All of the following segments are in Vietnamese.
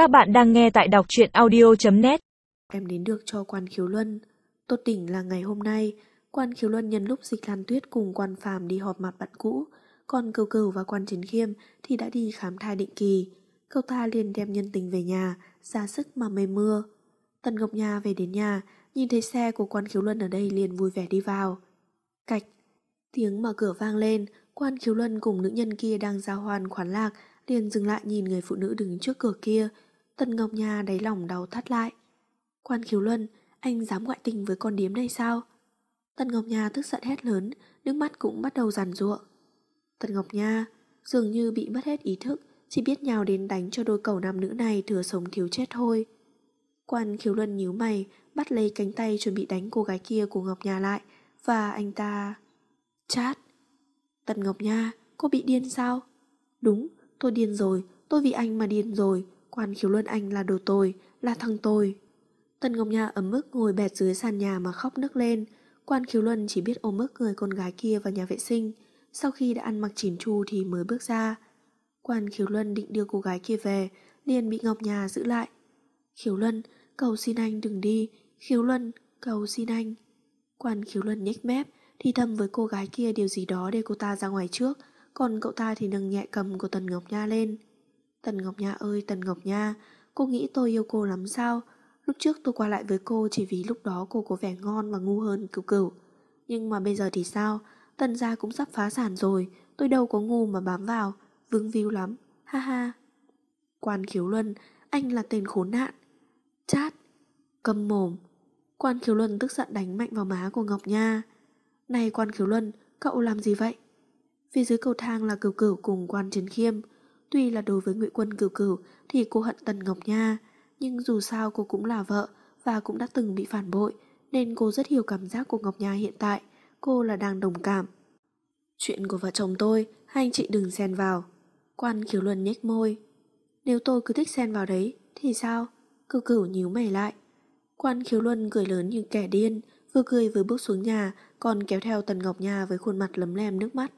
Các bạn đang nghe tại đọc truyện audio.net Em đến được cho quan khiếu luân. Tốt đỉnh là ngày hôm nay, quan khiếu luân nhân lúc dịch lan tuyết cùng quan phàm đi họp mặt bạn cũ, còn cầu cầu và quan chiến khiêm thì đã đi khám thai định kỳ. Cậu ta liền đem nhân tình về nhà, ra sức mà mây mưa. Tần Ngọc Nha về đến nhà, nhìn thấy xe của quan khiếu luân ở đây liền vui vẻ đi vào. Cạch, tiếng mở cửa vang lên, quan khiếu luân cùng nữ nhân kia đang giao hoan khoản lạc, liền dừng lại nhìn người phụ nữ đứng trước cửa kia. Tần Ngọc Nha đáy lòng đau thắt lại. Quan khiếu luân, anh dám ngoại tình với con điếm này sao? Tần Ngọc Nha tức giận hét lớn, nước mắt cũng bắt đầu giàn ruộng. Tần Ngọc Nha dường như bị mất hết ý thức, chỉ biết nhào đến đánh cho đôi cầu nam nữ này thừa sống thiếu chết thôi. Quan khiếu luân nhíu mày, bắt lấy cánh tay chuẩn bị đánh cô gái kia của Ngọc Nha lại, và anh ta... Chát! Tần Ngọc Nha, cô bị điên sao? Đúng, tôi điên rồi, tôi vì anh mà điên rồi, quan khiếu luân anh là đồ tồi, là thằng tồi. Tần Ngọc Nha ấm ức ngồi bẹt dưới sàn nhà mà khóc nức lên, quan khiếu luân chỉ biết ôm ức người con gái kia vào nhà vệ sinh, sau khi đã ăn mặc chỉn chu thì mới bước ra. Quan khiếu luân định đưa cô gái kia về, liền bị Ngọc Nha giữ lại. Khiếu luân, cầu xin anh đừng đi, khiếu luân, cầu xin anh. Quan khiếu luân nhếch mép, thì thầm với cô gái kia điều gì đó để cô ta ra ngoài trước, còn cậu ta thì nâng nhẹ cầm của Tần Ngọc Nha lên. Tần Ngọc Nha ơi Tần Ngọc Nha, cô nghĩ tôi yêu cô lắm sao? Lúc trước tôi qua lại với cô chỉ vì lúc đó cô có vẻ ngon và ngu hơn cửu cửu. Nhưng mà bây giờ thì sao? Tần gia cũng sắp phá sản rồi, tôi đâu có ngu mà bám vào, vương víu lắm, ha ha. Quan khiếu luân, anh là tên khốn nạn. Chát, cầm mồm. Quan khiếu luân tức giận đánh mạnh vào má của Ngọc Nha. Này quan khiếu luân, cậu làm gì vậy? Phía dưới cầu thang là cửu cửu cùng quan trấn khiêm. Tuy là đối với ngụy quân cửu cửu thì cô hận Tần Ngọc Nha, nhưng dù sao cô cũng là vợ và cũng đã từng bị phản bội, nên cô rất hiểu cảm giác của Ngọc Nha hiện tại, cô là đang đồng cảm. Chuyện của vợ chồng tôi, hai anh chị đừng xen vào. Quan Kiều Luân nhếch môi. Nếu tôi cứ thích xen vào đấy, thì sao? Cửu cửu nhíu mày lại. Quan Kiều Luân cười lớn như kẻ điên, vừa cười vừa bước xuống nhà, còn kéo theo Tần Ngọc Nha với khuôn mặt lấm lem nước mắt.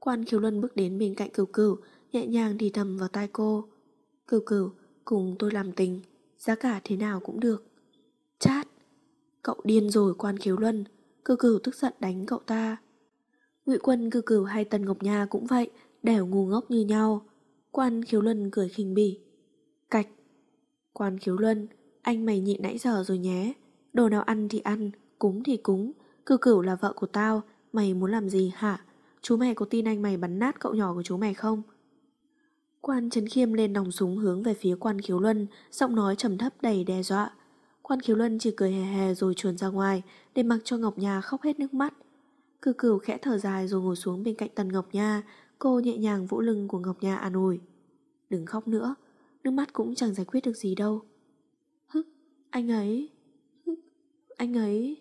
Quan Kiều Luân bước đến bên cạnh cửu cửu, nhẹ nhàng thì thầm vào tai cô. Cửu cửu, cùng tôi làm tình, giá cả thế nào cũng được. Chát! Cậu điên rồi quan khiếu luân, cửu cửu tức giận đánh cậu ta. Ngụy quân cửu cửu hay Tần Ngọc Nha cũng vậy, đều ngu ngốc như nhau. Quan khiếu luân cười khinh bỉ. Cạch! Quan khiếu luân, anh mày nhịn nãy giờ rồi nhé. Đồ nào ăn thì ăn, cúng thì cúng. Cửu cửu là vợ của tao, mày muốn làm gì hả? Chú mày có tin anh mày bắn nát cậu nhỏ của chú mày không? Quan Trấn Khiêm lên nòng súng hướng về phía quan khiếu luân, giọng nói trầm thấp đầy đe dọa. Quan khiếu luân chỉ cười hề hề rồi chuồn ra ngoài, để mặc cho Ngọc Nha khóc hết nước mắt. Cư cửu khẽ thở dài rồi ngồi xuống bên cạnh Tần Ngọc Nha, cô nhẹ nhàng vỗ lưng của Ngọc Nha an ủi. Đừng khóc nữa, nước mắt cũng chẳng giải quyết được gì đâu. Hức, anh ấy, hức, anh ấy.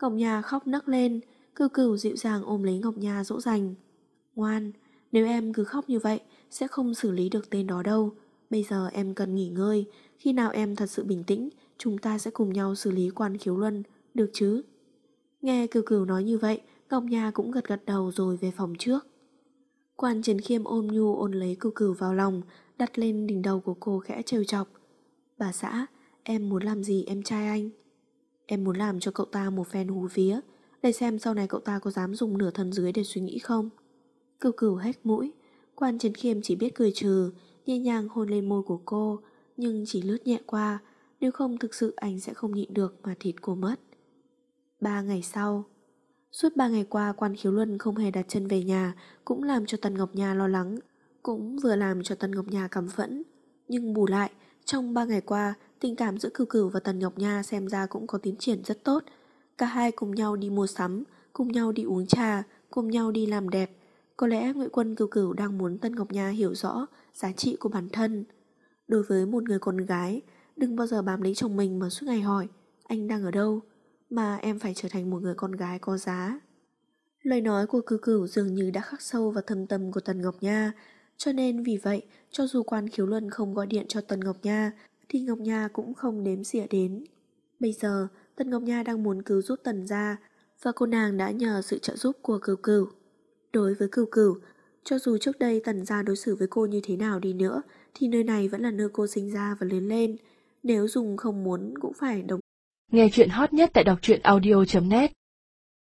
Ngọc Nha khóc nấc lên, cư cửu dịu dàng ôm lấy Ngọc Nha dỗ dành. Ngoan, nếu em cứ khóc như vậy, sẽ không xử lý được tên đó đâu. Bây giờ em cần nghỉ ngơi, khi nào em thật sự bình tĩnh, chúng ta sẽ cùng nhau xử lý quan khiếu luân, được chứ? Nghe cừu cừu nói như vậy, Ngọc Nha cũng gật gật đầu rồi về phòng trước. Quan trần Khiêm ôm nhu ôn lấy cừu cừu vào lòng, đặt lên đỉnh đầu của cô khẽ trêu chọc. Bà xã, em muốn làm gì em trai anh? Em muốn làm cho cậu ta một phen hú vía, để xem sau này cậu ta có dám dùng nửa thân dưới để suy nghĩ không? Cừu cửu hét mũi, Quan Trấn Khiêm chỉ biết cười trừ, nhẹ nhàng hôn lên môi của cô, nhưng chỉ lướt nhẹ qua, nếu không thực sự anh sẽ không nhịn được mà thịt cô mất. Ba ngày sau Suốt ba ngày qua quan khiếu luân không hề đặt chân về nhà cũng làm cho Tần Ngọc Nha lo lắng, cũng vừa làm cho Tần Ngọc Nha cảm phẫn. Nhưng bù lại, trong ba ngày qua, tình cảm giữa Cửu Cửu và Tần Ngọc Nha xem ra cũng có tiến triển rất tốt. Cả hai cùng nhau đi mua sắm, cùng nhau đi uống trà, cùng nhau đi làm đẹp, có lẽ Nguyễn Quân Cửu Cửu đang muốn Tân Ngọc Nha hiểu rõ giá trị của bản thân. Đối với một người con gái, đừng bao giờ bám lấy chồng mình mà suốt ngày hỏi anh đang ở đâu, mà em phải trở thành một người con gái có giá. Lời nói của Cửu Cửu dường như đã khắc sâu vào thâm tâm của Tần Ngọc Nha, cho nên vì vậy, cho dù quan khiếu luân không gọi điện cho Tần Ngọc Nha, thì Ngọc Nha cũng không đếm xỉa đến. Bây giờ, Tần Ngọc Nha đang muốn cứu giúp Tần ra, và cô nàng đã nhờ sự trợ giúp của Cửu Cửu. Đối với cửu cửu, cho dù trước đây tần gia đối xử với cô như thế nào đi nữa, thì nơi này vẫn là nơi cô sinh ra và lớn lên. Nếu dùng không muốn cũng phải đồng Nghe chuyện hot nhất tại đọc truyện audio.net